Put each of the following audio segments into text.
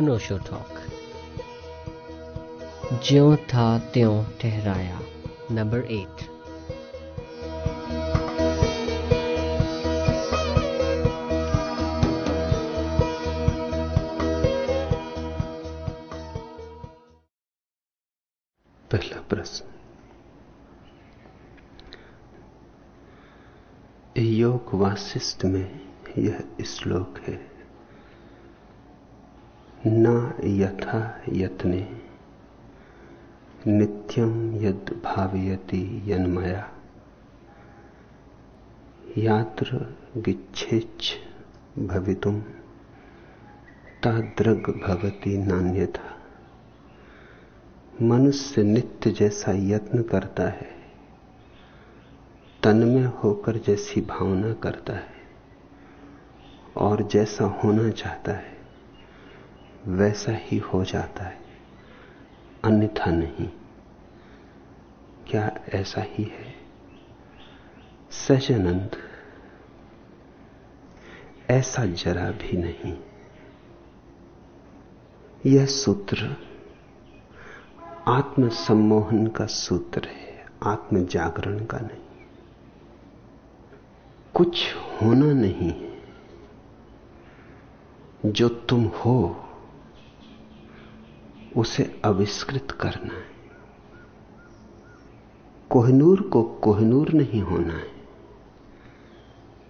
अनोशो talk ज्यो था त्यों ठहराया. नंबर एट पहला प्रश्न. योग वासिष्ठ में यह श्लोक है। न यथा यत्ने। नित्यम यद भावयति यन्मया। यात्र गिच्छेच भवितुम ताद्रग भवती नान्यथा। मनुष्य नित्य जैसा यत्न करता है। तन में होकर जैसी भावना करता है। और जैसा होना चाहता है। वैसा ही हो जाता है। अन्यथा नहीं। क्या ऐसा ही है? सहजानंद ऐसा जरा भी नहीं। यह सूत्र आत्म सम्मोहन का सूत्र है आत्म जागरण का नहीं। कुछ होना नहीं है। जो तुम हो उसे अविष्कृत करना है। कोहनूर को कोहनूर नहीं होना है।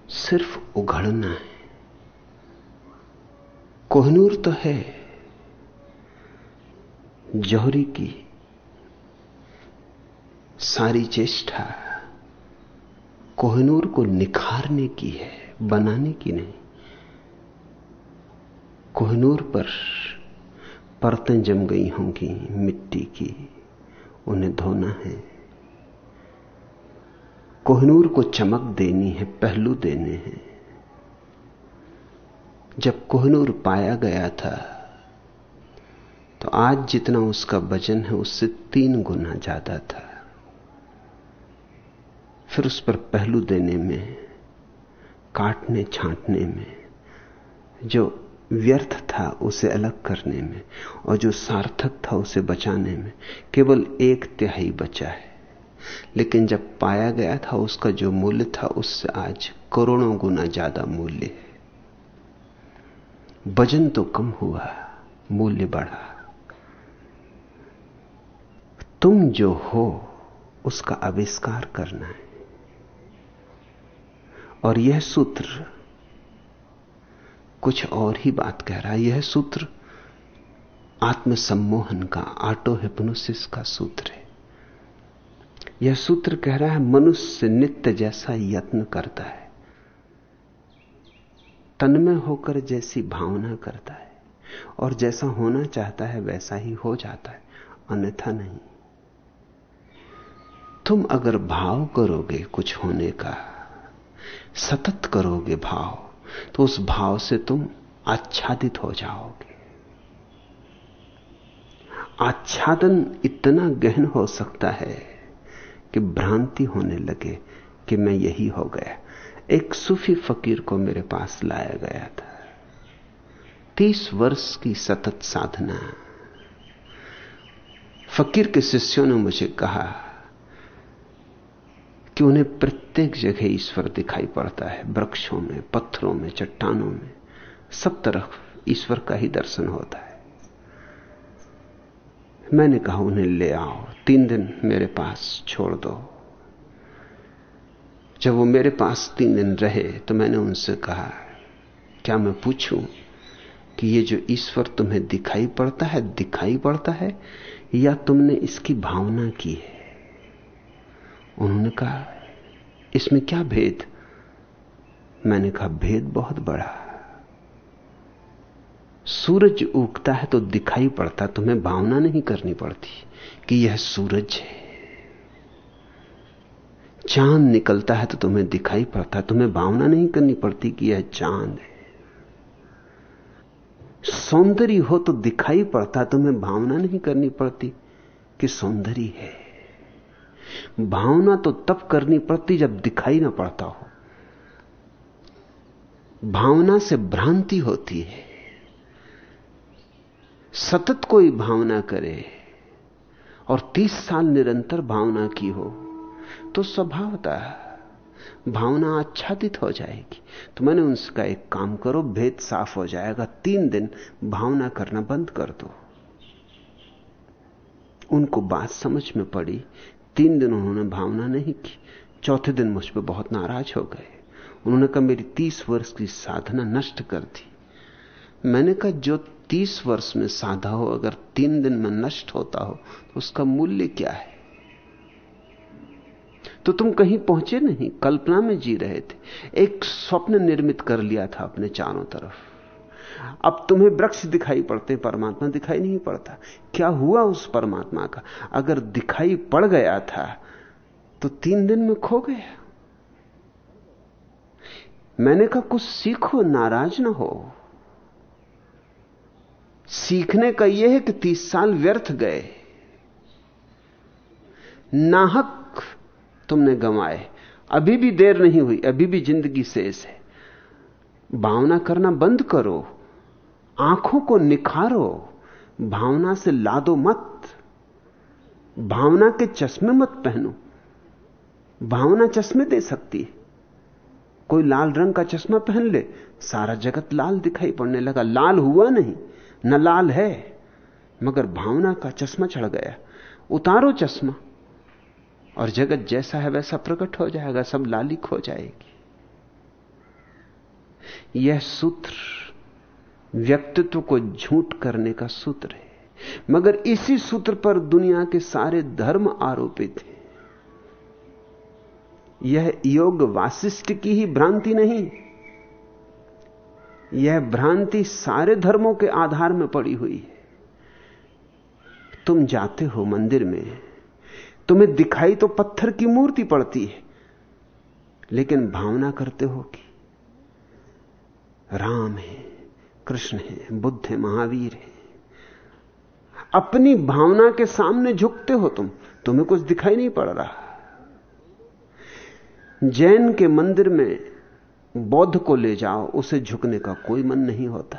सिर्फ़ उघड़ना है। कोहनूर तो है जौहरी की सारी चेष्टा कोहनूर को निखारने की है, बनाने की नहीं। कोहनूर पर परतें जम गई होंगी मिट्टी की, उन्हें धोना है। कोहनूर को चमक देनी है, पहलू देने हैं। जब कोहनूर पाया गया था तो आज जितना उसका वज़न है, उससे तीन गुना ज़्यादा था। फिर उस पर पहलू देने में काटने छांटने में, जो व्यर्थ था उसे अलग करने में और जो सार्थक था उसे बचाने में। केवल एक तिहाई बचा है। लेकिन जब पाया गया था उसका जो मूल्य था, उससे आज करोड़ों गुना ज़्यादा मूल्य है। वज़न तो कम हुआ, मूल्य बढ़ा। तुम जो हो, उसका आविष्कार करना है। और यह सूत्र कुछ और ही बात कह रहा है। यह सूत्र आत्मसम्मोहन का, आटो हिप्नोसिस का सूत्र है। यह सूत्र कह रहा है, मनुष्य नित्य जैसा यत्न करता है। तन्मय होकर जैसी भावना करता है। और जैसा होना चाहता है, वैसा ही हो जाता है। अन्यथा नहीं। तुम अगर भाव करोगे कुछ होने का, सतत करोगे भाव तो उस भाव से तुम आच्छादित हो जाओगे। आच्छादन इतना गहन हो सकता है कि भ्रांति होने लगे कि मैं यही हो गया। एक सूफी फकीर को मेरे पास लाया गया था। तीस वर्ष की सतत साधना। फकीर के शिष्यों ने मुझे कहा कि उन्हें प्रत्येक जगह ईश्वर दिखाई पड़ता है, वृक्षों में, पत्थरों में, चट्टानों में। सब तरफ़ ईश्वर का ही दर्शन होता है। मैंने कहा, उन्हें ले आओ, तीन दिन मेरे पास छोड़ दो। जब वो मेरे पास तीन दिन रहे तो मैंने उनसे कहा, क्या मैं पूछूँ कि ये जो ईश्वर तुम्हें दिखाई पड़ता है, दिखाई पड़ता है, या तुमने इसकी भावना की है? उन्होंने कहा, इसमें क्या भेद? मैंने कहा, भेद बहुत बड़ा सूरज उगता है तो दिखाई पड़ता, तुम्हें भावना नहीं करनी पड़ती कि यह सूरज है। चाँद निकलता है तो तुम्हें दिखाई पड़ता, तुम्हें भावना नहीं करनी पड़ती कि यह चाँद है। सौंदर्य हो तो दिखाई पड़ता, तुम्हें भावना नहीं करनी पड़ती कि सौंदर्य है। भावना तो तब करनी पड़ती जब दिखाई ना पड़ता हो, भावना से भ्रांति होती है। सतत कोई भावना करे और तीस साल निरंतर भावना की हो तो स्वभावता भावना आच्छादित हो जाएगी। तो मैंने उनका एक काम करो, भेद साफ़ हो जाएगा, तीन दिन भावना करना बंद कर दो। उनको बात समझ में पड़ी तीन दिन उन्होंने भावना नहीं की। चौथे दिन मुझ पर बहुत नाराज़ हो गए। उन्होंने कहा, मेरी तीस वर्ष की साधना नष्ट कर दी। मैंने कहा, जो तीस वर्ष में साधा हो, अगर तीन दिन में नष्ट होता हो तो उसका मूल्य क्या है? तो तुम कहीं पहुँचे नहीं, कल्पना में जी रहे थे। एक स्वप्न निर्मित कर लिया था अपने चारों तरफ़। अब तुम्हें वृक्ष दिखाई पड़ते, परमात्मा दिखाई नहीं पड़ता। क्या हुआ उस परमात्मा का? अगर दिखाई पड़ गया था तो तीन दिन में खो गया। मैंने कहा, कुछ सीखो, नाराज़ ना हो। सीखने का यह है कि तीस साल व्यर्थ गए। नाहक तुमने गंवाए। अभी भी देर नहीं हुई, अभी भी ज़िंदगी शेष है। भावना करना बंद करो। आँखों को निखारो, भावना से लादो मत। भावना के चश्मे मत पहनो। भावना चश्मे दे सकती है। कोई लाल रंग का चश्मा पहन ले, सारा जगत लाल दिखाई पड़ने लगा। लाल हुआ नहीं, न लाल है, मगर भावना का चश्मा चढ़ गया। उतारो चश्मा, और जगत जैसा है वैसा प्रकट हो जाएगा, सब लालिक हो जाएगी। यह सूत्र व्यक्तित्व को झूठ करने का सूत्र है। मगर इसी सूत्र पर दुनिया के सारे धर्म आरोपित हैं। यह योग वासिष्ठ की ही भ्रांति नहीं। यह भ्रांति सारे धर्मों के आधार में पड़ी हुई है। तुम जाते हो मंदिर में, तुम्हें दिखाई तो पत्थर की मूर्ति पड़ती है, लेकिन भावना करते हो कि राम है। कृष्ण है, बुद्ध है, महावीर है। अपनी भावना के सामने झुकते हो तुम, तुम्हें कुछ दिखाई नहीं पड़ रहा। जैन के मंदिर में बौद्ध को ले जाओ, उसे झुकने का कोई मन नहीं होता।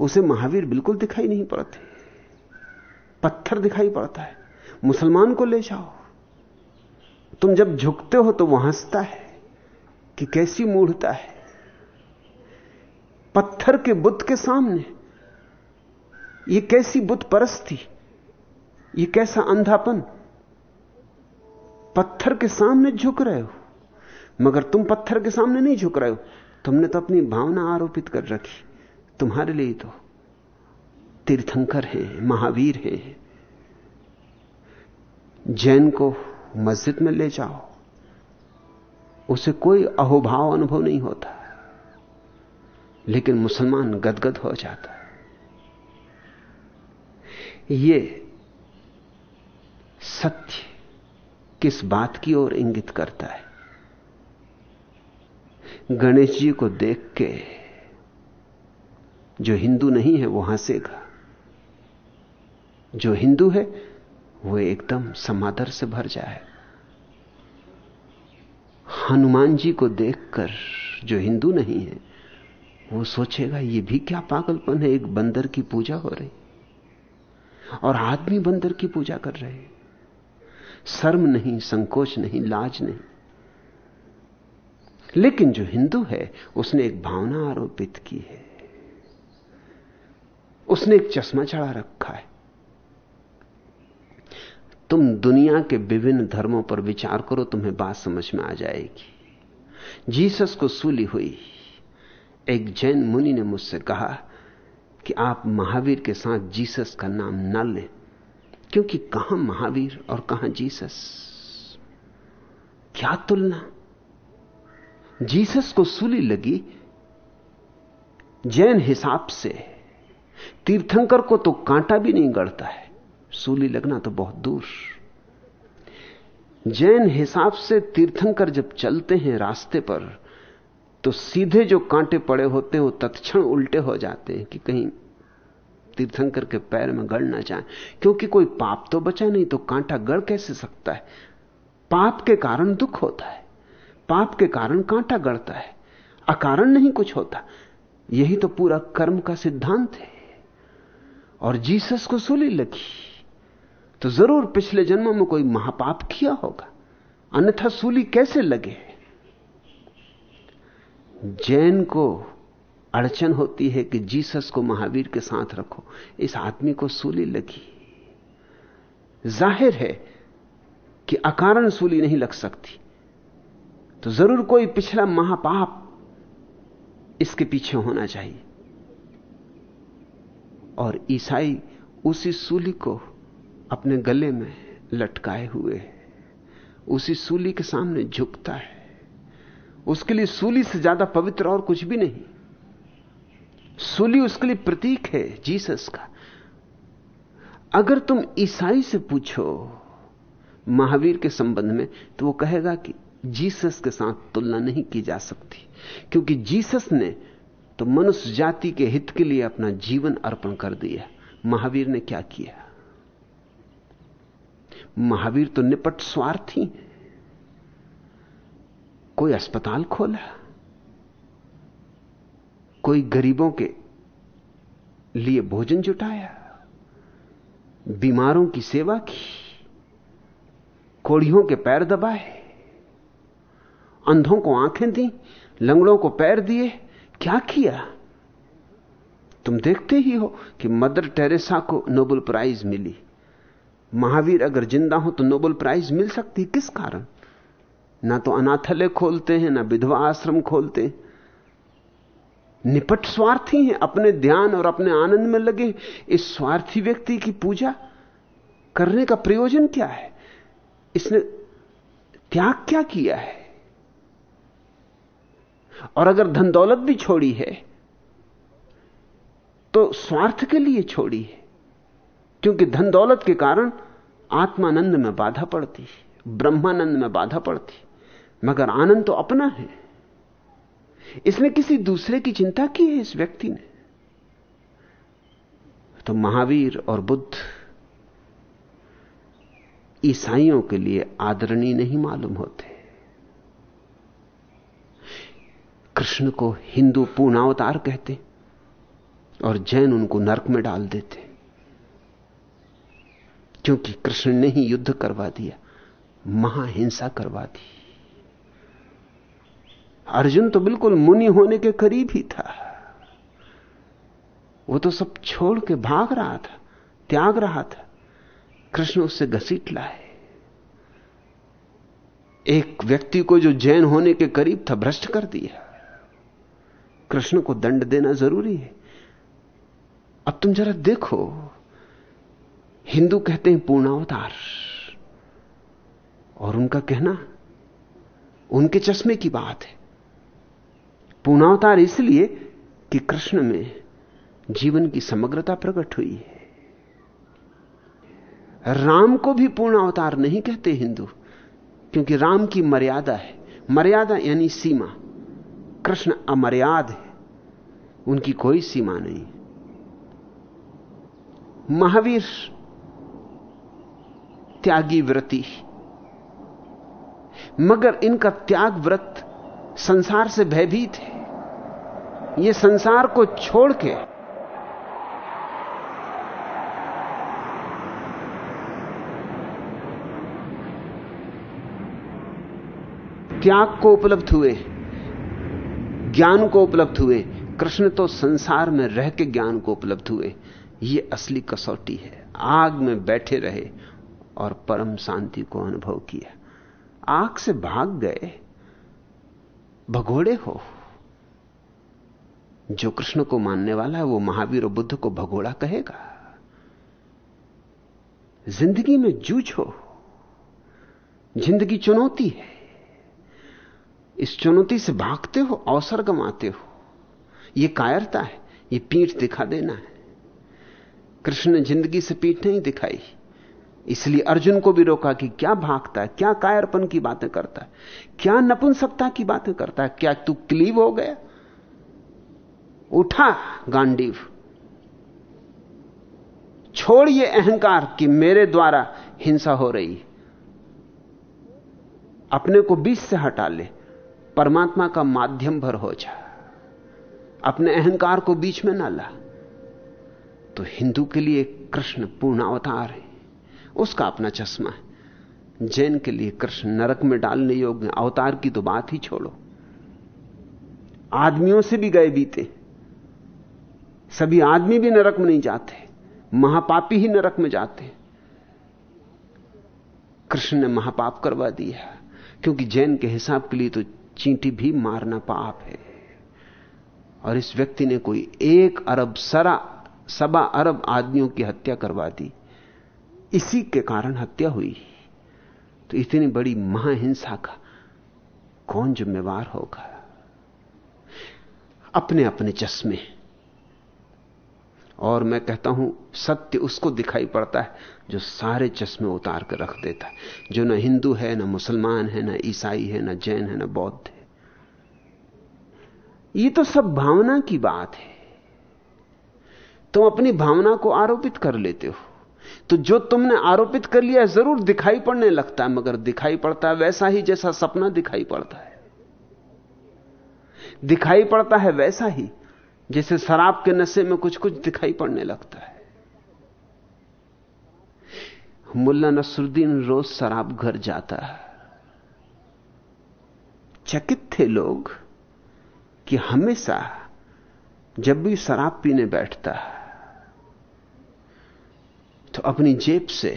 उसे महावीर बिल्कुल दिखाई नहीं पड़ते। पत्थर दिखाई पड़ता है। मुसलमान को ले जाओ। तुम जब झुकते हो तो वह हंसता है कि कैसी मूढ़ता है। पत्थर के बुद्ध के सामने। ये कैसी बुद्ध परस्ती यह कैसा अंधापन? पत्थर के सामने झुक रहे हो। मगर तुम पत्थर के सामने नहीं झुक रहे हो। तुमने तो अपनी भावना आरोपित कर रखी। तुम्हारे लिए तो तीर्थंकर है, महावीर है। जैन को मस्जिद में ले जाओ। उसे कोई अहोभाव अनुभव नहीं होता। लेकिन मुसलमान गदगद हो जाता है। ये सत्य किस बात की ओर इंगित करता है? गणेश जी को देख के जो हिंदू नहीं है, वो हंसेगा। जो हिंदू है, वो एकदम समादर से भर जाए। हनुमान जी को देखकर जो हिंदू नहीं है वो सोचेगा, ये भी क्या पागलपन है, एक बंदर की पूजा हो रही और आदमी बंदर की पूजा कर रहे शर्म नहीं, संकोच नहीं, लाज नहीं। लेकिन जो हिंदू है, उसने एक भावना आरोपित की है। उसने एक चश्मा चढ़ा रखा है। तुम दुनिया के विभिन्न धर्मों पर विचार करो, तुम्हें बात समझ में आ जाएगी। जीसस को सूली हुई। एक जैन मुनि ने मुझसे कहा कि आप महावीर के साथ जीसस का नाम न लें, क्योंकि कहाँ महावीर और कहाँ जीसस? क्या तुलना? जीसस को सूली लगी जैन हिसाब से। तीर्थंकर को तो कांटा भी नहीं गड़ता है। सूली लगना तो बहुत दूर। जैन हिसाब से तीर्थंकर जब चलते हैं रास्ते पर तो सीधे जो कांटे पड़े होते हैं, वो तत्क्षण उल्टे हो जाते हैं कि कहीं तीर्थंकर के पैर में गड़ ना जाए। क्योंकि कोई पाप तो बचा नहीं तो कांटा गड़ कैसे सकता है? पाप के कारण दुख होता है। पाप के कारण कांटा गड़ता है। अकारण नहीं कुछ होता। यही तो पूरा कर्म का सिद्धांत है। और जीसस को सूली लगी। तो ज़रूर पिछले जन्मों में कोई महापाप किया होगा। अन्यथा सूली कैसे लगे? जैन को अड़चन होती है कि जीसस को महावीर के साथ रखो। इस आदमी को सूली लगी। ज़ाहिर है कि अकारण सूली नहीं लग सकती। तो ज़रूर कोई पिछला महापाप इसके पीछे होना चाहिए। और ईसाई उसी सूली को अपने गले में लटकाए हुए उसी सूली के सामने झुकता है। उसके लिए सूली से ज़्यादा पवित्र और कुछ भी नहीं। सूली उसके लिए प्रतीक है जीसस का। अगर तुम ईसाई से पूछो महावीर के संबंध में तो वो कहेगा कि जीसस के साथ तुलना नहीं की जा सकती, क्योंकि जीसस ने तो मनुष्य जाति के हित के लिए अपना जीवन अर्पण कर दिया। महावीर ने क्या किया? महावीर तो निपट स्वार्थी कोई अस्पताल खोला कोई गरीबों के लिए भोजन जुटाया बीमारों की सेवा की? कोड़ियों के पैर दबाए? अंधों को आँखें दी? लंगड़ों को पैर दिए? क्या किया? तुम देखते ही हो कि मदर टेरेसा को नोबेल प्राइज मिली। महावीर अगर ज़िंदा हो तो नोबेल प्राइज मिल सकती किस कारण? ना तो अनाथालय खोलते हैं, ना विधवा आश्रम खोलते हैं। निपट स्वार्थी हैं, अपने ध्यान और अपने आनंद में लगे इस स्वार्थी व्यक्ति की पूजा करने का प्रयोजन क्या है? इसने त्याग क्या किया है? और अगर धन दौलत भी छोड़ी है तो स्वार्थ के लिए छोड़ी है। क्योंकि धन दौलत के कारण आत्मानंद में बाधा पड़ती है, ब्रह्मानंद में बाधा पड़ती मगर आनंद तो अपना है। इसने किसी दूसरे की चिंता की है इस व्यक्ति ने? तो महावीर और बुद्ध ईसाइयों के लिए आदरणीय नहीं मालूम होते। कृष्ण को हिंदू पूर्णावतार कहते और जैन उनको नरक में डाल देते। क्योंकि कृष्ण ने ही युद्ध करवा दिया, महाहिंसा करवा दी। अर्जुन तो बिल्कुल मुनि होने के करीब ही था। वो तो सब छोड़ के भाग रहा था, त्याग रहा था। कृष्ण उससे घसीट लाए। एक व्यक्ति को जो जैन होने के करीब था, भ्रष्ट कर दिया। कृष्ण को दंड देना ज़रूरी है। अब तुम जरा देखो, हिंदू कहते हैं पूर्णावतार। और उनका कहना, उनके चश्मे की बात है। पूर्णावतार इसलिए कि कृष्ण में जीवन की समग्रता प्रकट हुई है। राम को भी पूर्ण अवतार नहीं कहते हिंदू, क्योंकि राम की मर्यादा है। मर्यादा यानी सीमा। कृष्ण अमर्याद है, उनकी कोई सीमा नहीं। महावीर त्यागी व्रति। मगर इनका त्याग व्रत संसार से भयभीत है। ये संसार को छोड़ के त्याग को उपलब्ध हुए, ज्ञान को उपलब्ध हुए, कृष्ण तो संसार में रह के ज्ञान को उपलब्ध हुए। ये असली कसौटी है। आग में बैठे रहे और परम शांति को अनुभव किया। आग से भाग गए, भगोड़े हो। जो कृष्ण को मानने वाला है, वो महावीर और बुद्ध को भगोड़ा कहेगा। ज़िंदगी में जूझ ज़िंदगी चुनौती है। इस चुनौती से भागते हो, अवसर गंवाते हो। यह कायरता है यह पीठ दिखा देना है। कृष्ण ने ज़िंदगी से पीठ नहीं दिखाई। इसलिए अर्जुन को भी रोका कि क्या भागता है, क्या कायरपन की बातें करता है, क्या नपुंसकता की बातें करता है, क्या तू क्लीव हो गया? उठा, गांडीव। छोड़ ये अहंकार कि मेरे द्वारा हिंसा हो रही। अपने को बीच से हटा ले, परमात्मा का माध्यम भर हो जा। अपने अहंकार को बीच में ना ला। तो हिंदू के लिए कृष्ण पूर्ण अवतार है। उसका अपना चश्मा है। जैन के लिए कृष्ण नरक में डालने योग्य अवतार की तो बात ही छोड़ो। आदमियों से भी गए बीते। सभी आदमी भी नरक में नहीं जाते महापापी ही नरक में जाते कृष्ण ने महापाप करवा दिया। क्योंकि जैन के हिसाब के लिए तो चींटी भी मारना पाप है। और इस व्यक्ति ने कोई एक अरब सरा, सबा अरब आदमियों की हत्या करवा दी। इसी के कारण हत्या हुई। तो इतनी बड़ी महाहिंसा का कौन जिम्मेवार होगा? अपने अपने चश्मे। और मैं कहता हूँ, सत्य उसको दिखाई पड़ता है जो सारे चश्मे उतार कर रख देता है। जो ना हिंदू है, ना मुसलमान है, ना ईसाई है, ना जैन है, न बौद्ध है। ये तो सब भावना की बात है। तुम अपनी भावना को आरोपित कर लेते हो। तो जो तुमने आरोपित कर लिया ज़रूर दिखाई पड़ने लगता है, मगर दिखाई पड़ता है वैसा ही जैसा सपना दिखाई पड़ता है। दिखाई पड़ता है वैसा ही। जैसे शराब के नशे में कुछ कुछ दिखाई पड़ने लगता है। मुल्ला नसरुद्दीन रोज शराब घर जाता है। चकित थे लोग कि हमेशा जब भी शराब पीने बैठता है तो अपनी जेब से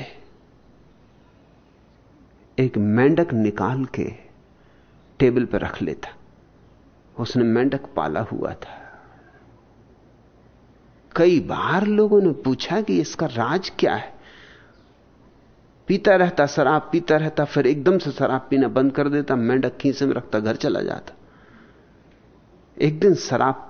एक मेंढक निकाल के टेबल पर रख लेता। उसने मेंढक पाला हुआ था। कई बार लोगों ने पूछा कि इसका राज क्या है? पीता रहता, शराब पीता रहता, फिर एकदम से शराब पीना बंद कर देता, मेंढक खींचे में रखता, घर चला जाता। एक दिन शराब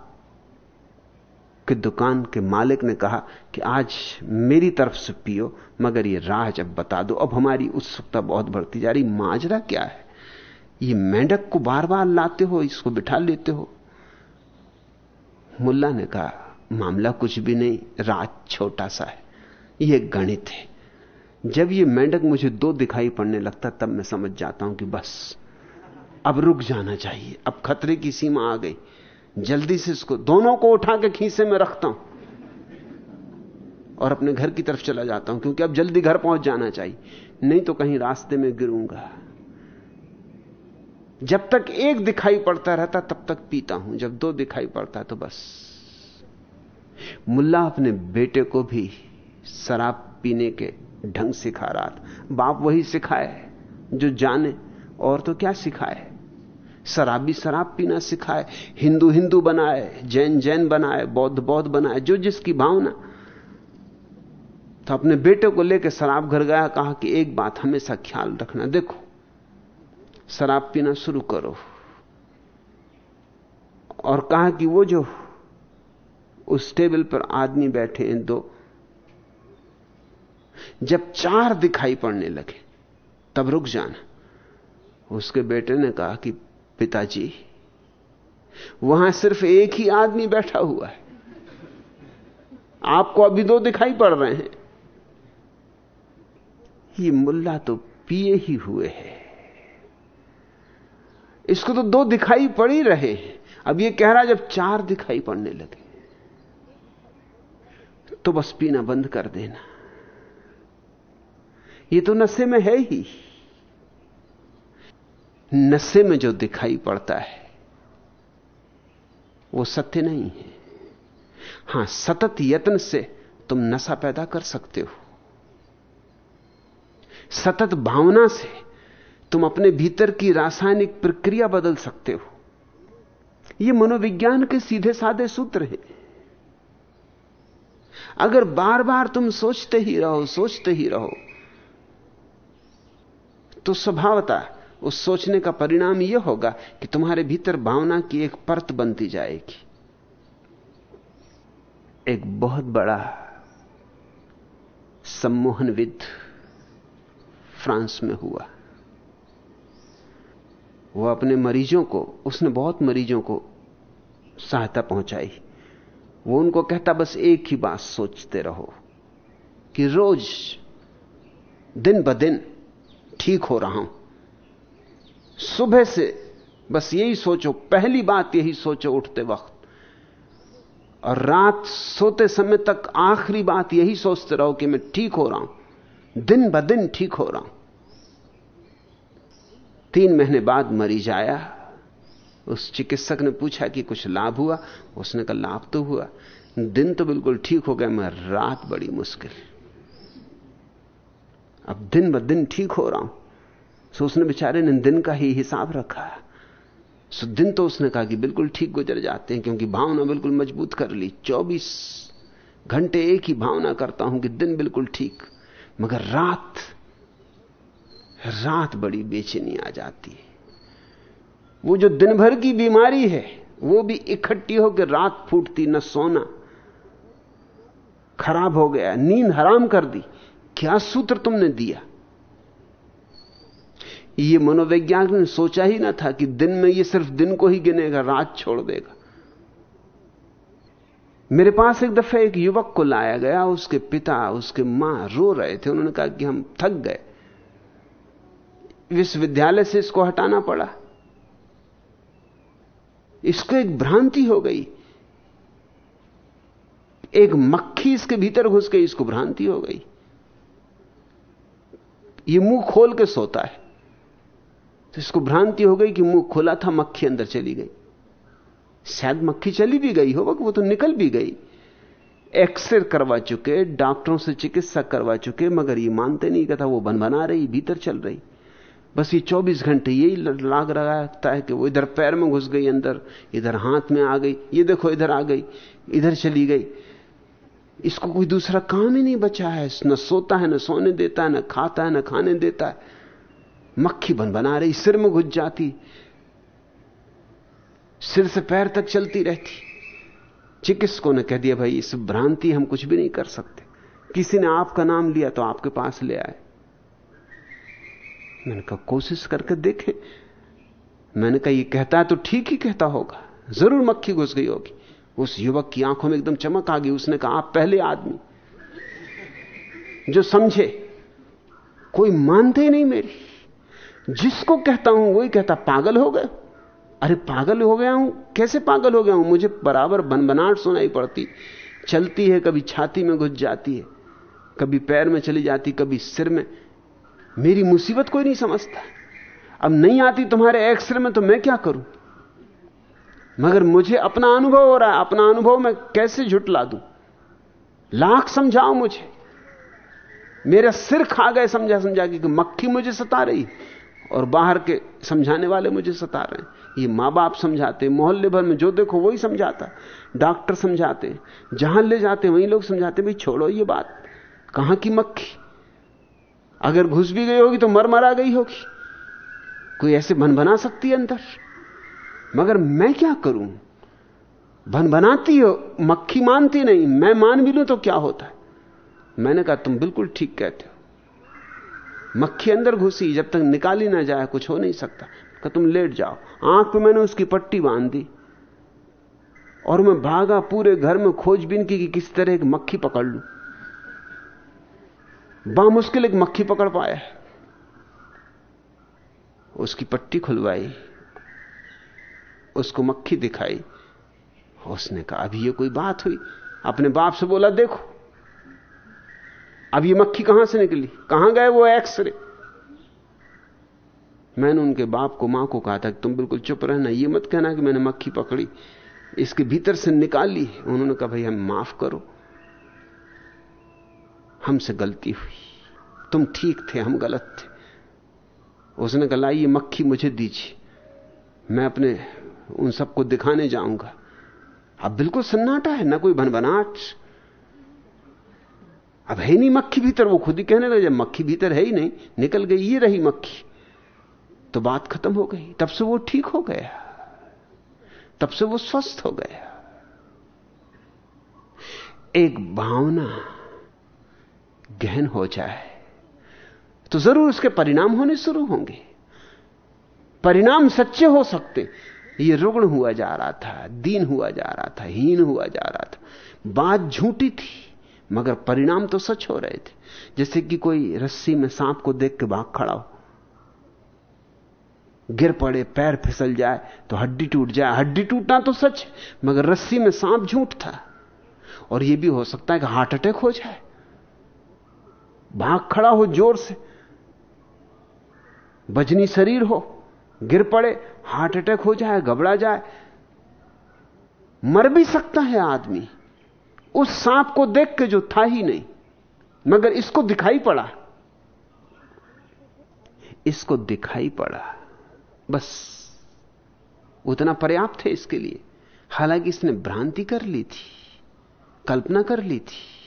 की दुकान के मालिक ने कहा कि आज मेरी तरफ़ से पियो, मगर ये राज अब बता दो, अब हमारी उत्सुकता बहुत बढ़ती जा रही, माजरा क्या है? ये मेंढक को बार बार लाते हो, इसको बिठा लेते हो। मुल्ला ने कहा मामला कुछ भी नहीं राज छोटा सा है। यह गणित है। जब ये मेंढक मुझे दो दिखाई पड़ने लगता, तब मैं समझ जाता हूँ कि बस, अब रुक जाना चाहिए, अब खतरे की सीमा आ गई। जल्दी से इसको दोनों को उठा के खीसे में रखता हूँ और अपने घर की तरफ़ चला जाता हूँ, क्योंकि अब जल्दी घर पहुँच जाना चाहिए, नहीं तो कहीं रास्ते में गिरूँगा। जब तक एक दिखाई पड़ता रहता, तब तक पीता हूँ। जब दो दिखाई पड़ता तो बस। मुल्ला अपने बेटे को भी शराब पीने के ढंग सिखा रहा था। बाप वही सिखाए, जो जाने, और तो क्या सिखाए? शराबी शराब पीना सिखाए, हिंदू हिंदू बनाए, जैन जैन बनाए, बौद्ध बौद्ध बनाए, जो जिसकी भावना। तो अपने बेटे को लेकर शराब घर गया, कहा कि एक बात हमेशा ख्याल रखना, देखो, शराब पीना शुरू करो। और कहा कि वो जो उस टेबल पर आदमी बैठे हैं दो। जब चार दिखाई पड़ने लगे, तब रुक जाना। उसके बेटे ने कहा कि, पिताजी, वहाँ सिर्फ़ एक ही आदमी बैठा हुआ है। आपको अभी दो दिखाई पड़ रहे हैं। ये मुल्ला तो पिए ही हुए है। इसको तो दो दिखाई पड़ ही रहे हैं। अब ये कह रहा जब चार दिखाई पड़ने लगे तो बस पीना बंद कर देना। ये तो नशे में है ही। नशे में जो दिखाई पड़ता है, वो सत्य नहीं है। हाँ, सतत यत्न से तुम नशा पैदा कर सकते हो। सतत भावना से तुम अपने भीतर की रासायनिक प्रक्रिया बदल सकते हो। ये मनोविज्ञान के सीधे साधे सूत्र हैं। अगर बार बार तुम सोचते ही रहो, सोचते ही रहो तो स्वभावता, उस सोचने का परिणाम यह होगा कि तुम्हारे भीतर भावना की एक परत बनती जाएगी। एक बहुत बड़ा सम्मोहनविद फ्रांस में हुआ। वो अपने मरीजों को, उसने बहुत मरीजों को सहायता पहुंचाई। वो उनको कहता, बस एक ही बात सोचते रहो कि रोज दिन ब दिन ठीक हो रहा हूँ। सुबह से बस यही सोचो, पहली बात यही सोचो उठते वक्त। और रात सोते समय तक आखिरी बात यही सोचते रहो कि मैं ठीक हो रहा हूँ, दिन ब दिन ठीक हो रहा हूँ। तीन महीने बाद मरीज़ आया उस चिकित्सक ने पूछा कि कुछ लाभ हुआ? उसने कहा, लाभ तो हुआ। दिन तो बिल्कुल ठीक हो गया मैं रात बड़ी मुश्किल। अब दिन ब दिन ठीक हो रहा हूँ। सो उसने बेचारे ने दिन का ही हिसाब रखा। सो दिन तो उसने कहा कि बिल्कुल ठीक गुजर जाते हैं, क्योंकि भावना बिल्कुल मज़बूत कर ली। 24 घंटे एक ही भावना करता हूँ कि दिन बिल्कुल ठीक, मगर रात रात बड़ी बेचैनी आ जाती है। वो जो दिन भर की बीमारी है, वो भी इकट्ठी होकर रात फूटती, न सोना। खराब हो गया, नींद हराम कर दी। क्या सूत्र तुमने दिया? ये मनोवैज्ञानिक ने सोचा ही ना था कि दिन में ये सिर्फ़ दिन को ही गिनेगा, रात छोड़ देगा। मेरे पास एक दफे एक युवक को लाया गया, उसके पिता, उसके माँ रो रहे थे। उन्होंने कहा कि हम थक गए। विश्वविद्यालय से इसको हटाना पड़ा। इसको एक भ्रांति हो गई। एक मक्खी इसके भीतर घुस गई, इसको भ्रांति हो गई। ये मुँह खोल के सोता है। तो इसको भ्रांति हो गई कि मुँह खोला था, मक्खी अंदर चली गई। शायद मक्खी चली भी गई हो वो तो निकल भी गई। एक्सरे करवा चुके, डॉक्टरों से चिकित्सा करवा चुके, मगर ये मानते नहीं कहता वो बन बना रही, भीतर चल रही। बस ये 24 घंटे यही लाग रहा है कि वो इधर पैर में घुस गई अंदर, इधर हाथ में आ गई, ये देखो इधर आ गई, इधर चली गई। इसको कोई दूसरा काम ही नहीं बचा है। न सोता है, न सोने देता है, न खाता है, न खाने देता है। मक्खी बन बना रही, सिर में घुस जाती। सिर से पैर तक चलती रहती। चिकित्सकों ने कह दिया, भाई, इस भ्रांति हम कुछ भी नहीं कर सकते। किसी ने आपका नाम लिया तो आपके पास ले आए। मैंने कहा, कोशिश करके देखें। मैंने कहा, ये कहता है तो ठीक ही कहता होगा। ज़रूर मक्खी घुस गई होगी। उस युवक की आँखों में एकदम चमक आ गई। उसने कहा, आप पहले आदमी जो समझे, कोई मानते नहीं मेरी। जिसको कहता हूँ, वही कहता, पागल हो गए अरे, पागल हो गया हूँ? कैसे पागल हो गया हूँ? मुझे बराबर बनबनाट सुनाई पड़ती। चलती है, कभी छाती में घुस जाती है, कभी पैर में चली जाती, कभी सिर में। मेरी मुसीबत कोई नहीं समझता। अब नहीं आती तुम्हारे एक्सरे में तो मैं क्या करूँ? मगर मुझे अपना अनुभव हो रहा है, अपना अनुभव मैं कैसे झुटला दूँ? लाख समझाओ मुझे। मेरा सिर खा गए समझा समझा कि मक्खी मुझे सता रही और बाहर के समझाने वाले मुझे सता रहे हैं। ये माँ बाप समझाते, मोहल्ले भर में जो देखो वही समझाता, डॉक्टर समझाते, जहाँ ले जाते वहीं लोग समझाते, भाई छोड़ो ये बात, कहाँ की मक्खी? अगर घुस भी गई होगी तो मर मरा गई होगी। कोई ऐसे भन बना सकती है अंदर? मगर मैं क्या करूँ? भन बनाती हो, मक्खी मानती नहीं, मैं मान भी लू तो क्या होता है? मैंने कहा, तुम बिल्कुल ठीक कहते हो। मक्खी अंदर घुसी, जब तक निकाली ना जाए, कुछ हो नहीं सकता। कहा, तुम लेट जाओ। आँख पे मैंने उसकी पट्टी बाँध दी। और मैं भागा पूरे घर में खोजबीन की कि किस तरह एक मक्खी पकड़ लू। बामुश्किल एक मक्खी पकड़ पाया। उसकी पट्टी खुलवाई। उसको मक्खी दिखाई। उसने कहा, अभी ये कोई बात हुई? अपने बाप से बोला, देखो, अब ये मक्खी कहाँ से निकली? कहाँ गए वो एक्सरे? मैंने उनके बाप को, माँ को कहा था कि तुम बिल्कुल चुप रहना, ये मत कहना कि मैंने मक्खी पकड़ी, इसके भीतर से निकाली उन्होंने कहा, भाई, हम माफ़ करो। हमसे गलती हुई। तुम ठीक थे, हम गलत थे। उसने कहा ये मक्खी मुझे दीजिए। मैं अपने, उन सबको दिखाने जाऊँगा। अब बिल्कुल सन्नाटा है, ना कोई भनभनाट। अब है नहीं मक्खी भीतर, वो खुद ही कहने लगे, जब मक्खी भीतर है ही नहीं, निकल गई, ये रही मक्खी। तो बात खत्म हो गई। तब से वो ठीक हो गया। तब से वो स्वस्थ हो गया। एक भावना गहन हो जाए तो ज़रूर उसके परिणाम होने शुरू होंगे। परिणाम सच्चे हो सकते। ये रुग्ण हुआ जा रहा था, दीन हुआ जा रहा था, हीन हुआ जा रहा था। बात झूठी थी, मगर परिणाम तो सच हो रहे थे। जैसे कि कोई रस्सी में सांप को देख के भाग खड़ा हो। गिर पड़े, पैर फिसल जाए तो हड्डी टूट जाए। हड्डी टूटना तो सच मगर रस्सी में सांप झूठ था। और यह भी हो सकता है कि हार्ट अटैक हो जाए। भाग खड़ा हो ज़ोर से। बजनी शरीर हो, गिर पड़े, हार्ट अटैक हो जाए, घबरा जाए, मर भी सकता है आदमी। उस सांप को देख के जो था ही नहीं, मगर इसको दिखाई पड़ा। इसको दिखाई पड़ा। बस, उतना पर्याप्त है इसके लिए। हालाँकि इसने भ्रांति कर ली थी, कल्पना कर ली थी।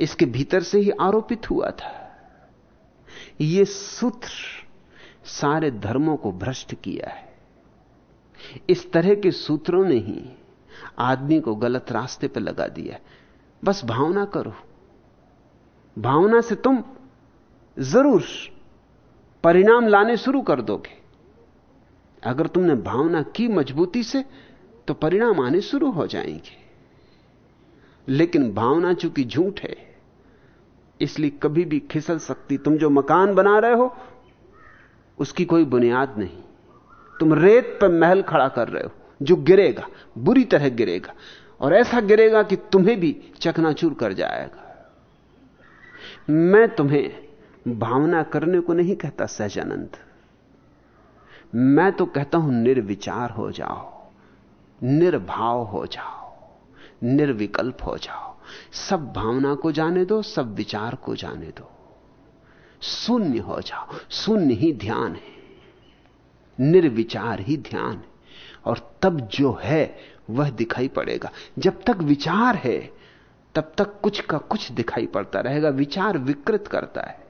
इसके भीतर से ही आरोपित हुआ था। यह सूत्र सारे धर्मों को भ्रष्ट किया है। इस तरह के सूत्रों ने ही आदमी को गलत रास्ते पर लगा दिया बस भावना करो। भावना से तुम ज़रूर परिणाम लाने शुरू कर दोगे। अगर तुमने भावना की मजबूती से तो परिणाम आने शुरू हो जाएँगे। लेकिन भावना चूँकि झूठ है, इसलिए कभी भी खिसल सकती। तुम जो मकान बना रहे हो, उसकी कोई बुनियाद नहीं। तुम रेत पर महल खड़ा कर रहे हो, जो गिरेगा, बुरी तरह गिरेगा, और ऐसा गिरेगा कि तुम्हें भी चकनाचूर कर जाएगा। मैं तुम्हें भावना करने को नहीं कहता, सहजानंद। मैं तो कहता हूँ, निर्विचार हो जाओ, निर्भाव हो जाओ। निर्विकल्प हो जाओ। सब भावना को जाने दो, सब विचार को जाने दो। शून्य हो जाओ। शून्य ही ध्यान है। निर्विचार ही ध्यान है। और तब जो है, वह दिखाई पड़ेगा। जब तक विचार है, तब तक कुछ का कुछ दिखाई पड़ता रहेगा। विचार विकृत करता है।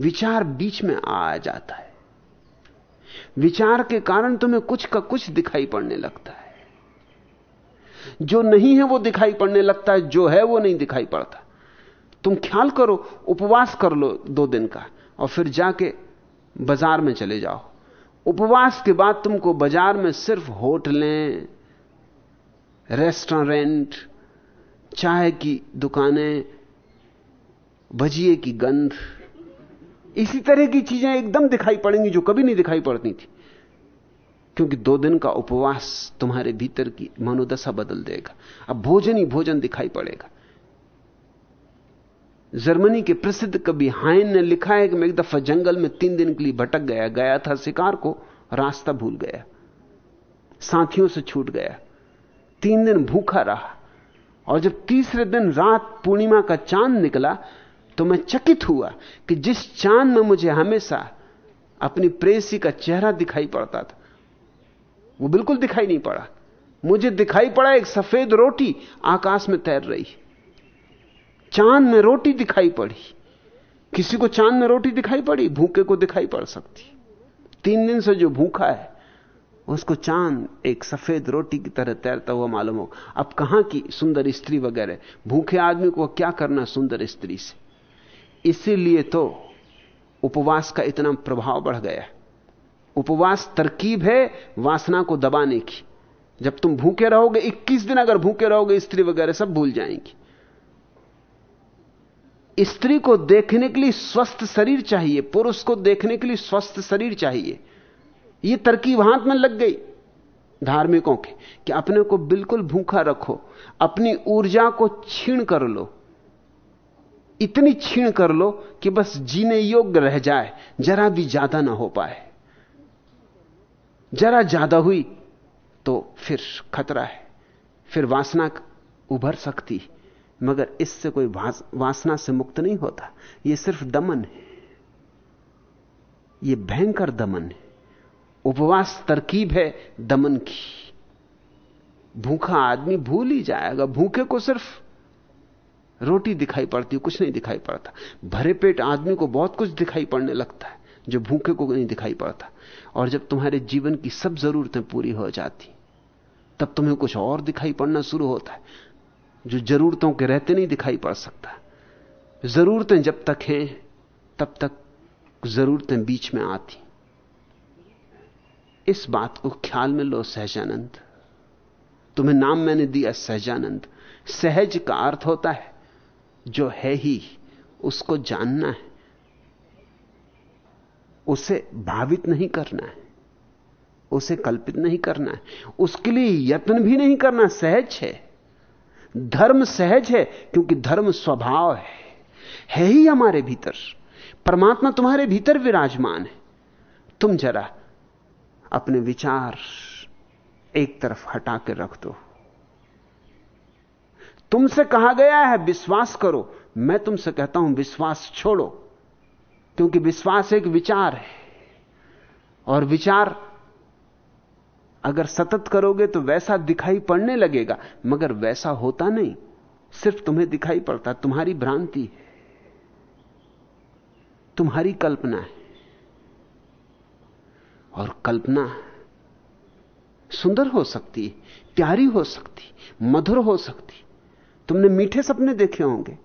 विचार बीच में आ जाता है। विचार के कारण तुम्हें कुछ का कुछ दिखाई पड़ने लगता है। जो नहीं है वो दिखाई पड़ने लगता है, जो है वो नहीं दिखाई पड़ता। तुम ख्याल करो, उपवास कर लो दो दिन का, और फिर जाके बाज़ार में चले जाओ। उपवास के बाद तुमको बाज़ार में सिर्फ़ होटलें, रेस्टोरेंट, चाय की दुकानें, भजिए की गंध, इसी तरह की चीज़ें एकदम दिखाई पड़ेंगी जो कभी नहीं दिखाई पड़ती थी। क्योंकि दो दिन का उपवास तुम्हारे भीतर की मनोदशा बदल देगा। अब भोजन ही भोजन दिखाई पड़ेगा। जर्मनी के प्रसिद्ध कवि हाइन ने लिखा है कि मैं एक दफ़ा जंगल में तीन दिन के लिए भटक गया गया था शिकार को, रास्ता भूल गया। साथियों से छूट गया। तीन दिन भूखा रहा। और जब तीसरे दिन रात पूर्णिमा का चाँद निकला तो मैं चकित हुआ कि जिस चाँद में मुझे हमेशा अपनी प्रेसी का चेहरा दिखाई पड़ता था वो बिल्कुल दिखाई नहीं पड़ा। मुझे दिखाई पड़ा एक सफ़ेद रोटी आकाश में तैर रही। चाँद में रोटी दिखाई पड़ी। किसी को चाँद में रोटी दिखाई पड़ी? भूखे को दिखाई पड़ सकती। तीन दिन से जो भूखा है, उसको चाँद एक सफ़ेद रोटी की तरह तैरता हुआ मालूम हो। अब कहाँ की सुंदर स्त्री वगैरह? भूखे आदमी को क्या करना सुंदर स्त्री से? इसीलिए तो उपवास का इतना प्रभाव बढ़ गया उपवास तरकीब है वासना को दबाने की। जब तुम भूखे रहोगे 21 दिन अगर भूखे रहोगे, स्त्री वगैरह सब भूल जाएँगी। स्त्री को देखने के लिए स्वस्थ शरीर चाहिए, पुरुष को देखने के लिए स्वस्थ शरीर चाहिए। यह तरकीब हाथ में लग गई धार्मिकों के, कि अपने को बिल्कुल भूखा रखो, अपनी ऊर्जा को छीण कर लो। इतनी छीण कर लो कि बस जीने योग्य रह जाए, जरा भी ज़्यादा ना हो पाए। जरा ज़्यादा हुई तो फिर खतरा है, फिर वासना उभर सकती मगर इससे कोई वासना से मुक्त नहीं होता। यह सिर्फ़ दमन है। यह भयंकर दमन है। उपवास तरकीब है दमन की। भूखा आदमी भूल ही जाएगा भूखे को सिर्फ़ रोटी दिखाई पड़ती, कुछ नहीं दिखाई पड़ता। भरे पेट आदमी को बहुत कुछ दिखाई पड़ने लगता है। जो भूखे को नहीं दिखाई पड़ता। और जब तुम्हारे जीवन की सब जरूरतें पूरी हो जाती, तब तुम्हें कुछ और दिखाई पड़ना शुरू होता है, जो जरूरतों के रहते नहीं दिखाई पड़ सकता। जरूरतें जब तक हैं, तब तक जरूरतें बीच में आती। इस बात को ख्याल में लो, सहजानंद। तुम्हें नाम मैंने दिया सहजानंद। सहज का अर्थ होता है, जो है ही, उसको जानना है। उसे भावित नहीं करना है। उसे कल्पित नहीं करना है। उसके लिए यत्न भी नहीं करना सहज है। धर्म सहज है, क्योंकि धर्म स्वभाव है। है ही हमारे भीतर। परमात्मा तुम्हारे भीतर विराजमान है। तुम जरा अपने विचार एक तरफ़ हटा के रख दो। तुमसे कहा गया है, विश्वास करो। मैं तुमसे कहता हूँ, विश्वास छोड़ो। क्योंकि विश्वास एक विचार है। और विचार अगर सतत करोगे तो वैसा दिखाई पड़ने लगेगा, मगर वैसा होता नहीं। सिर्फ़ तुम्हें दिखाई पड़ता, तुम्हारी भ्रांति है। तुम्हारी कल्पना है। और कल्पना सुंदर हो सकती है, प्यारी हो सकती मधुर हो सकती तुमने मीठे सपने देखे होंगे,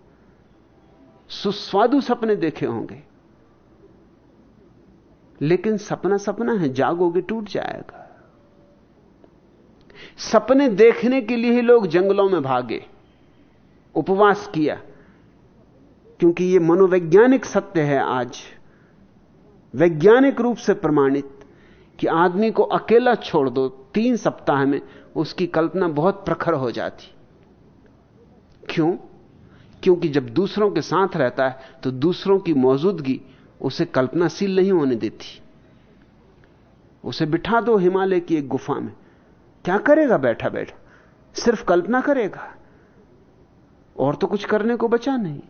सुस्वादु सपने देखे होंगे। लेकिन सपना सपना है, जागोगे, टूट जाएगा। सपने देखने के लिए ही लोग जंगलों में भागे, उपवास किया, क्योंकि यह मनोवैज्ञानिक सत्य है आज। वैज्ञानिक रूप से प्रमाणित कि आदमी को अकेला छोड़ दो, तीन सप्ताह में उसकी कल्पना बहुत प्रखर हो जाती। क्यों? क्योंकि जब दूसरों के साथ रहता है तो दूसरों की मौजूदगी उसे कल्पनाशील नहीं होने देती। उसे बिठा दो हिमालय की एक गुफा में। क्या करेगा? बैठा बैठा। सिर्फ़ कल्पना करेगा। और तो कुछ करने को बचा नहीं।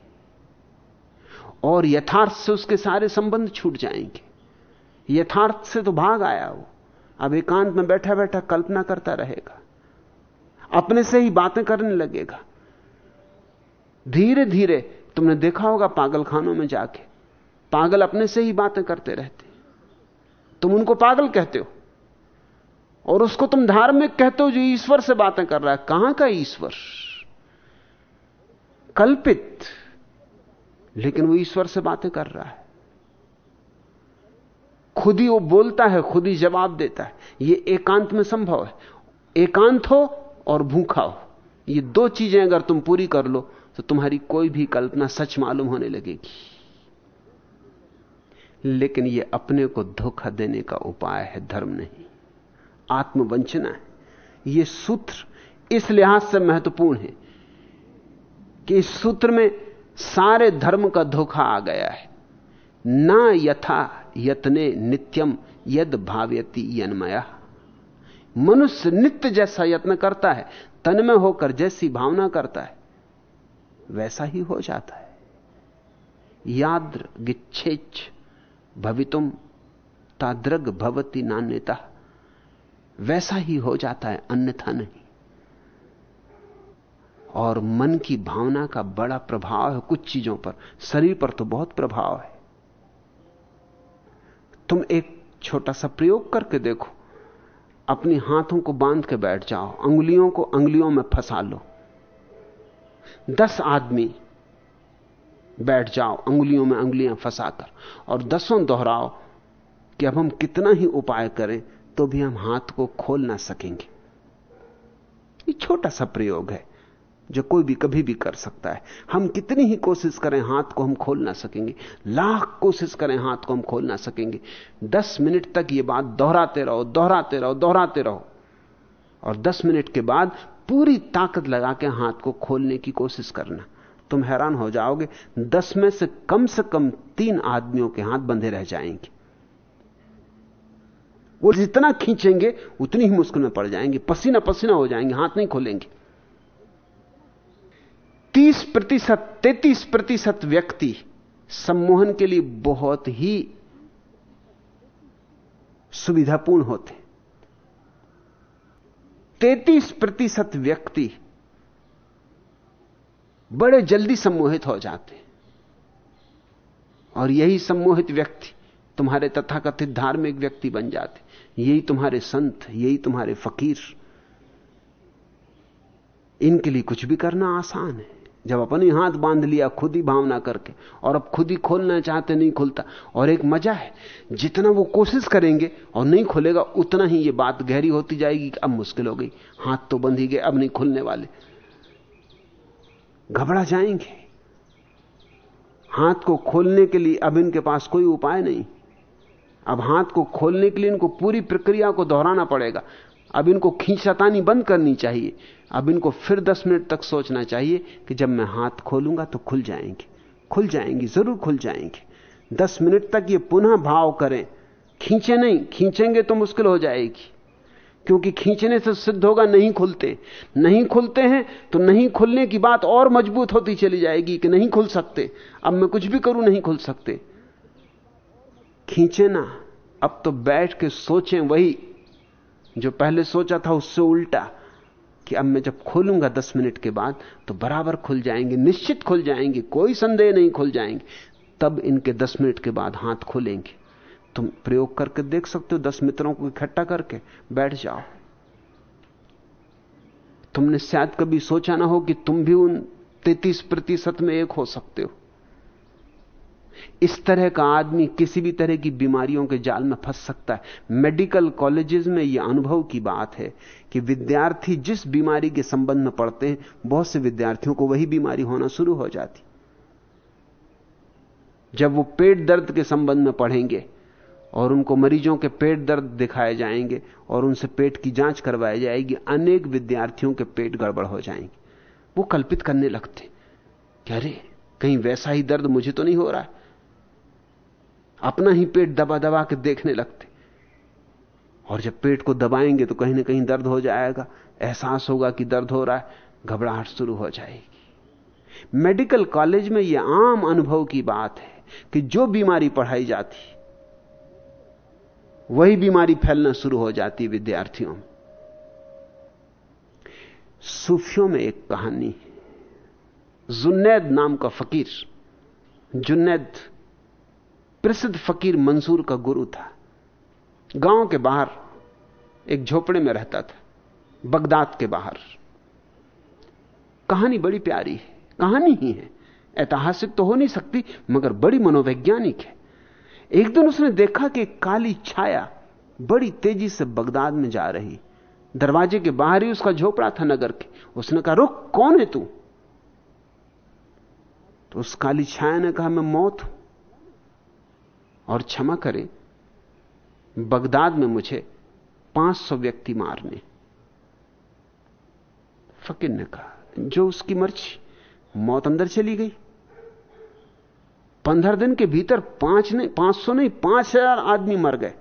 और यथार्थ से उसके सारे संबंध छूट जाएँगे। यथार्थ से तो भाग आया वो। अब एकांत में बैठा बैठा कल्पना करता रहेगा। अपने से ही बातें करने लगेगा। धीरे धीरे, तुमने देखा होगा पागलखानों में जाके। पागल अपने से ही बातें करते रहते तुम उनको पागल कहते हो। और उसको तुम धार्मिक कहते हो जो ईश्वर से बातें कर रहा है। कहाँ का ईश्वर? कल्पित। लेकिन वो ईश्वर से बातें कर रहा है। खुद ही वो बोलता है, खुद ही जवाब देता है। ये एकांत में संभव है। एकांत हो और भूखा हो। ये दो चीज़ें अगर तुम पूरी कर लो तो तुम्हारी कोई भी कल्पना सच मालूम होने लगेगी। लेकिन यह अपने को धोखा देने का उपाय है, धर्म नहीं। आत्मवंचना है। यह सूत्र इस लिहाज से महत्वपूर्ण है कि इस सूत्र में सारे धर्म का धोखा आ गया है। ना यथा यतने नित्यम यद भाव्यति यन्मया। मनुष्य नित्य जैसा यत्न करता है तन में होकर जैसी भावना करता है, वैसा ही हो जाता है। याद्र गिच्छेच भवितुम ताद्रग भवती नान्यता। वैसा ही हो जाता है, अन्यथा नहीं। और मन की भावना का बड़ा प्रभाव है कुछ चीज़ों पर। शरीर पर तो बहुत प्रभाव है। तुम एक छोटा सा प्रयोग करके देखो। अपने हाथों को बाँध के बैठ जाओ, अंगुलियों को अंगुलियों में फंसा लो। दस आदमी बैठ जाओ अंगुलियों में अंगुलियाँ फंसाकर। और दसों दोहराओ कि अब हम कितना ही उपाय करें तो भी हम हाथ को खोल ना सकेंगे। ये छोटा सा प्रयोग है, जो कोई भी कभी भी कर सकता है। हम कितनी ही कोशिश करें, हाथ को हम खोल ना सकेंगे। लाख कोशिश करें, हाथ को हम खोल ना सकेंगे। दस मिनट तक ये बात दोहराते रहो दोहराते रहो दोहराते रहो। और दस मिनट के बाद पूरी ताकत लगा के हाथ को खोलने की कोशिश करना। तुम हैरान हो जाओगे। दस में से कम से कम तीन आदमियों के हाथ बंधे रह जाएँगे। वो जितना खींचेंगे, उतनी ही मुश्किल में पड़ जाएँगे। पसीना पसीना हो जाएँगे, हाथ नहीं खोलेंगे। तीस प्रतिशत, तैतीस प्रतिशत व्यक्ति सम्मोहन के लिए बहुत ही सुविधापूर्ण होते। तैतीस प्रतिशत व्यक्ति बड़े जल्दी सम्मोहित हो जाते और यही सम्मोहित व्यक्ति तुम्हारे तथाकथित धार्मिक व्यक्ति बन जाते यही तुम्हारे संत, यही तुम्हारे फकीर। इनके लिए कुछ भी करना आसान है। जब अपनी हाथ बाँध लिया खुद ही भावना करके, और अब खुद ही खोलना चाहते, नहीं खुलता। और एक मज़ा है, जितना वो कोशिश करेंगे और नहीं खुलेगा, उतना ही ये बात गहरी होती जाएगी कि अब मुश्किल हो गई। हाथ तो बंध ही गए, अब नहीं खुलने वाले। घबरा जाएँगे। हाथ को खोलने के लिए अब इनके पास कोई उपाय नहीं। अब हाथ को खोलने के लिए इनको पूरी प्रक्रिया को दोहराना पड़ेगा। अब इनको खींचातानी बंद करनी चाहिए। अब इनको फिर दस मिनट तक सोचना चाहिए कि जब मैं हाथ खोलूँगा तो खुल जाएँगे। खुल जाएँगी, ज़रूर खुल जाएँगे। दस मिनट तक ये पुनः भाव करें। खींचे नहीं, खींचेंगे तो मुश्किल हो जाएगी। क्योंकि खींचने से सिद्ध होगा, नहीं खुलते। नहीं खुलते हैं तो नहीं खुलने की बात और मज़बूत होती चली जाएगी कि नहीं खुल सकते। अब मैं कुछ भी करूँ, नहीं खुल सकते। खींचे ना। अब तो बैठ के सोचें वही, जो पहले सोचा था उससे उल्टा, कि अब मैं जब खोलूँगा दस मिनट के बाद तो बराबर खुल जाएँगे, निश्चित खुल जाएँगे, कोई संदेह नहीं खुल जाएँगे। तब इनके दस मिनट के बाद हाथ खोलेंगे। तुम प्रयोग करके देख सकते हो, दस मित्रों को इकट्ठा करके बैठ जाओ। तुमने शायद कभी सोचा ना हो कि तुम भी उन तैतीस प्रतिशत में एक हो सकते हो। इस तरह का आदमी किसी भी तरह की बीमारियों के जाल में फंस सकता है। मेडिकल कॉलेजेस में यह अनुभव की बात है कि विद्यार्थी जिस बीमारी के संबंध में पढ़ते हैं, बहुत से विद्यार्थियों को वही बीमारी होना शुरू हो जाती। जब वो पेट दर्द के संबंध में पढ़ेंगे और उनको मरीजों के पेट दर्द दिखाए जाएँगे और उनसे पेट की जाँच करवाई जाएगी। अनेक विद्यार्थियों के पेट गड़बड़ हो जाएँगे। वो कल्पित करने लगते कि अरे कहीं वैसा ही दर्द मुझे तो नहीं हो रहा? अपना ही पेट दबा दबा के देखने लगते। और जब पेट को दबाएँगे तो कहीं ना कहीं दर्द हो जाएगा। एहसास होगा कि दर्द हो रहा है, घबराहट शुरू हो जाएगी। मेडिकल कॉलेज में यह आम अनुभव की बात है कि जो बीमारी पढ़ाई जाती वही बीमारी फैलना शुरू हो जाती विद्यार्थियों में। सूफियों में एक कहानी है। जुन्नैद नाम का फकीर, जुन्नैद प्रसिद्ध फकीर मंसूर का गुरु था। गाँव के बाहर एक झोपड़े में रहता था, बगदाद के बाहर। कहानी बड़ी प्यारी है, कहानी ही है। ऐतिहासिक तो हो नहीं सकती, मगर बड़ी मनोवैज्ञानिक है। एक दिन उसने देखा कि काली छाया बड़ी तेज़ी से बगदाद में जा रही। दरवाजे के बाहर ही उसका झोपड़ा था नगर के। उसने कहा, रुक, कौन है तू? तो उस काली छाया ने कहा, मैं मौत हूँ और क्षमा करें, बगदाद में मुझे 500 व्यक्ति मारने। फकीर ने कहा, जो उसकी मर्ज़ी, मौत अंदर चली गई। पंद्रह दिन के भीतर पाँच नहीं, पाँच सौ नहीं, पाँच हज़ार आदमी मर गए।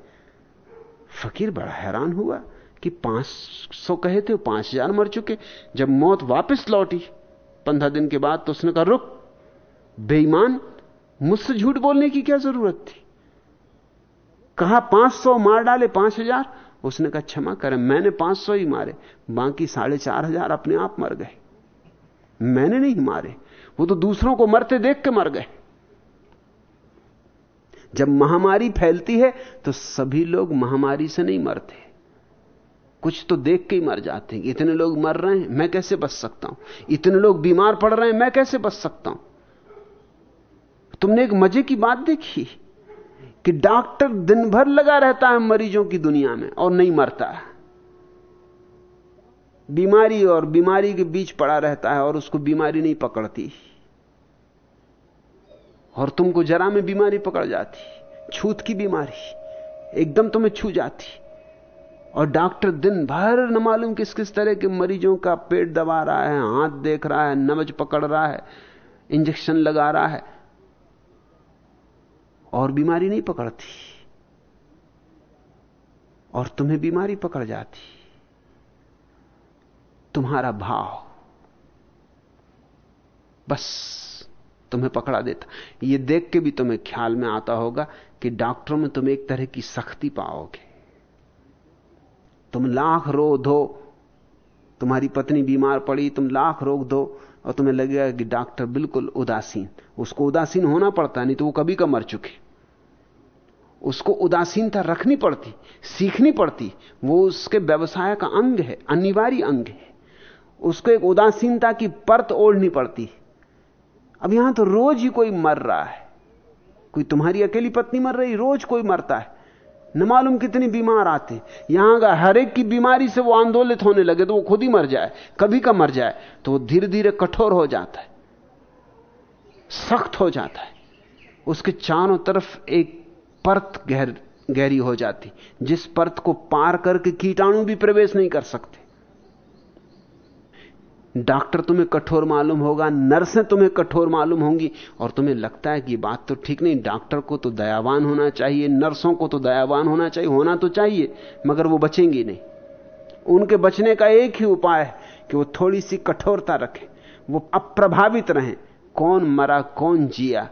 फकीर बड़ा हैरान हुआ कि पाँच सौ कहे थे, पाँच हज़ार मर चुके। जब मौत वापस लौटी, पंद्रह दिन के बाद तो उसने कहा, रुक, बेईमान, मुझसे झूठ बोलने की क्या ज़रूरत थी? कहा पाँच सौ मार डाले, पाँच हज़ार? उसने कहा, क्षमा करें, मैंने पाँच सौ ही मारे, बाकी साढ़े चार हज़ार अपने आप मर गए। मैंने नहीं मारे, वो तो दूसरों को मरते देख के मर गए। जब महामारी फैलती है तो सभी लोग महामारी से नहीं मरते। कुछ तो देख के ही मर जाते हैं इतने लोग मर रहे हैं, मैं कैसे बच सकता हूँ? इतने लोग बीमार पड़ रहे हैं, मैं कैसे बच सकता हूँ? तुमने एक मज़े की बात देखी कि डॉक्टर दिन भर लगा रहता है मरीजों की दुनिया में और नहीं मरता है। बीमारी और बीमारी के बीच पड़ा रहता है और उसको बीमारी नहीं पकड़ती। और तुमको जरा में बीमारी पकड़ जाती, छूत की बीमारी, एकदम तुम्हें छू जाती। और डॉक्टर दिन भर न मालूम किस किस तरह के मरीजों का पेट दबा रहा है, हाथ देख रहा है, नमज पकड़ रहा है, इंजेक्शन लगा रहा है। और बीमारी नहीं पकड़ती। और तुम्हें बीमारी पकड़ जाती। तुम्हारा भाव। बस। तुम्हें पकड़ा देता। यह देख के भी तुम्हें ख्याल में आता होगा कि डॉक्टरों में तुम एक तरह की सख्ती पाओगे। तुम लाख रो दो, तुम्हारी पत्नी बीमार पड़ी, तुम लाख रोक दो, और तुम्हें लगेगा कि डॉक्टर बिल्कुल उदासीन। उसको उदासीन होना पड़ता, नहीं तो वो कभी का मर चुके। उसको उदासीनता रखनी पड़ती, सीखनी पड़ती। वो उसके व्यवसाय का अंग है, अनिवार्य अंग है। उसको एक उदासीनता की परत ओढ़नी पड़ती। है अब यहाँ तो रोज ही कोई मर रहा है। कोई तुम्हारी अकेली पत्नी मर रही, रोज कोई मरता है। न मालूम कितनी बीमार आते यहाँ का हर एक की बीमारी से वो आंदोलित होने लगे तो वो खुद ही मर जाए, कभी का मर जाए तो वो धीरे धीरे कठोर हो जाता है। सख्त हो जाता है। उसके चारों तरफ़ एक परत गहर, गहरी हो जाती, जिस परत को पार करके कीटाणु भी प्रवेश नहीं कर सकते। डॉक्टर तुम्हें कठोर मालूम होगा, नर्सें तुम्हें कठोर मालूम होंगी, और तुम्हें लगता है कि बात तो ठीक नहीं, डॉक्टर को तो दयावान होना चाहिए, नर्सों को तो दयावान होना चाहिए, होना तो चाहिए, मगर वो बचेंगी नहीं। उनके बचने का एक ही उपाय है कि वो थोड़ी सी कठोरता रखें, वो अप्रभावित रहें, कौन मरा, कौन जिया।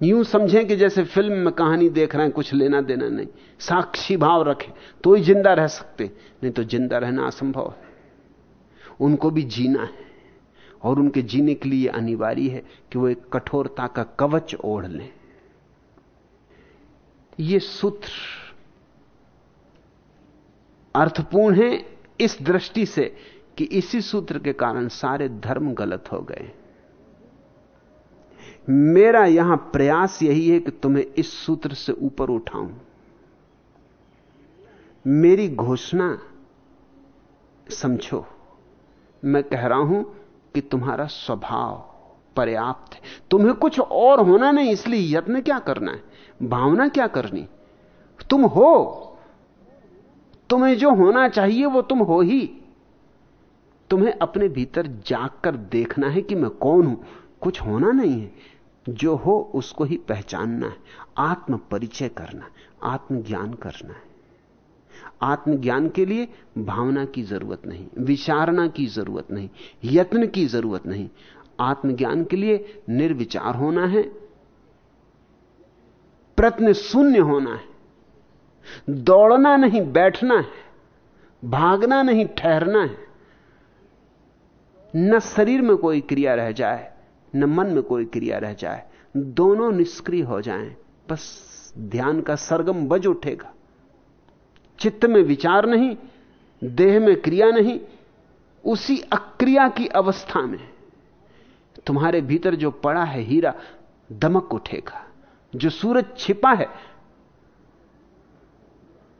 यूँ समझें कि जैसे फ़िल्म में कहानी देख रहे हैं, कुछ लेना देना नहीं, साक्षी भाव रखें तो ही ज़िंदा रह सकते, नहीं तो ज़िंदा रहना असंभव है। उनको भी जीना है। और उनके जीने के लिए अनिवार्य है कि वो एक कठोरता का कवच ओढ़ लें। ये सूत्र अर्थपूर्ण है इस दृष्टि से कि इसी सूत्र के कारण सारे धर्म गलत हो गए। मेरा यहाँ प्रयास यही है कि तुम्हें इस सूत्र से ऊपर उठाऊं। मेरी घोषणा समझो। मैं कह रहा हूँ कि तुम्हारा स्वभाव पर्याप्त है। तुम्हें कुछ और होना नहीं, इसलिए यत्न क्या करना है? भावना क्या करनी? तुम हो। तुम्हें जो होना चाहिए, वो तुम हो ही। तुम्हें अपने भीतर जागकर देखना है कि मैं कौन हूँ। कुछ होना नहीं है। जो हो, उसको ही पहचानना है। आत्म परिचय करना आत्मज्ञान करना है। आत्मज्ञान के लिए भावना की ज़रूरत नहीं विचारना की ज़रूरत नहीं, यत्न की ज़रूरत नहीं। आत्मज्ञान के लिए निर्विचार होना है, प्रत्न शून्य होना है, दौड़ना नहीं, बैठना है, भागना नहीं, ठहरना है। न शरीर में कोई क्रिया रह जाए, न मन में कोई क्रिया रह जाए, दोनों निष्क्रिय हो जाएँ, बस ध्यान का सरगम बज उठेगा। चित्त में विचार नहीं, देह में क्रिया नहीं, उसी अक्रिया की अवस्था में तुम्हारे भीतर जो पड़ा है हीरा दमक उठेगा जो सूरज छिपा है,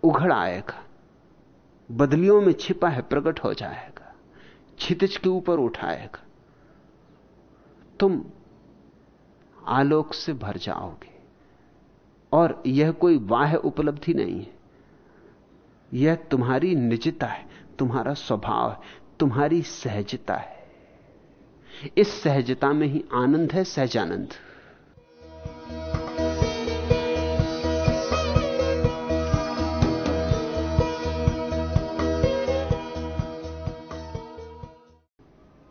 उघड़ आएगा, बदलियों में छिपा है, प्रकट हो जाएगा छितिज के ऊपर उठाएगा। तुम आलोक से भर जाओगे, और यह कोई वाह उपलब्धि नहीं है। यह तुम्हारी निजता है, तुम्हारा स्वभाव है, तुम्हारी सहजता है। इस सहजता में ही आनंद है, सहजानंद।